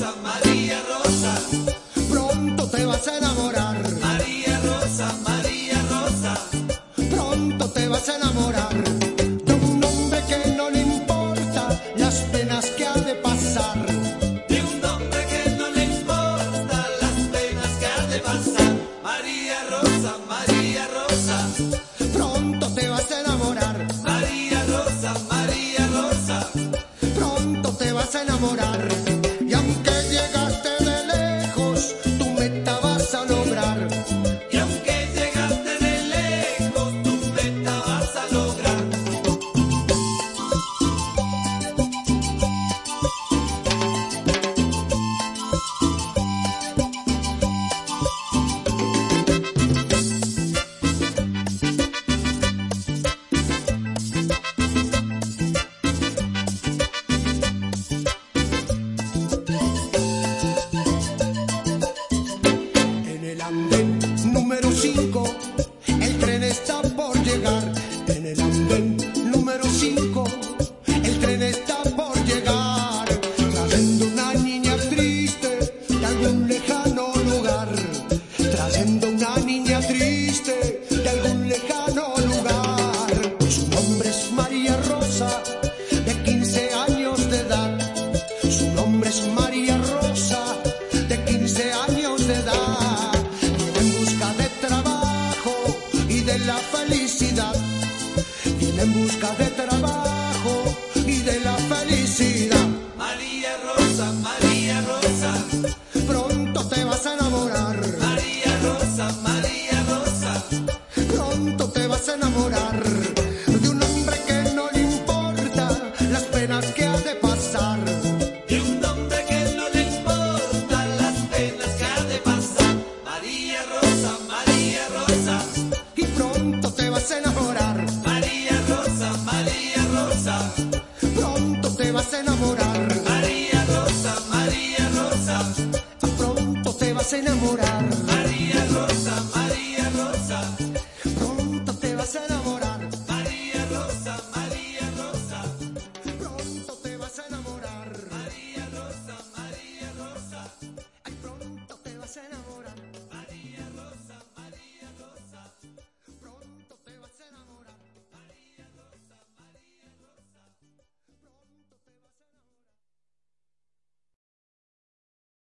María Rosa, pronto te vas a enamorar. María Rosa, María Rosa, pronto te vas a enamorar de un hombre que no le importa las penas que ha de pasar. De un hombre que no le importa las penas que ha de pasar. María Rosa, María Rosa, pronto te vas a enamorar. María Rosa, María Rosa, pronto te vas a enamorar. niña triste de algún lejano lugar. Su nombre es María Rosa, de 15 años de edad. Su nombre es María Rosa, de 15 años de edad. Viene en busca de enamorar.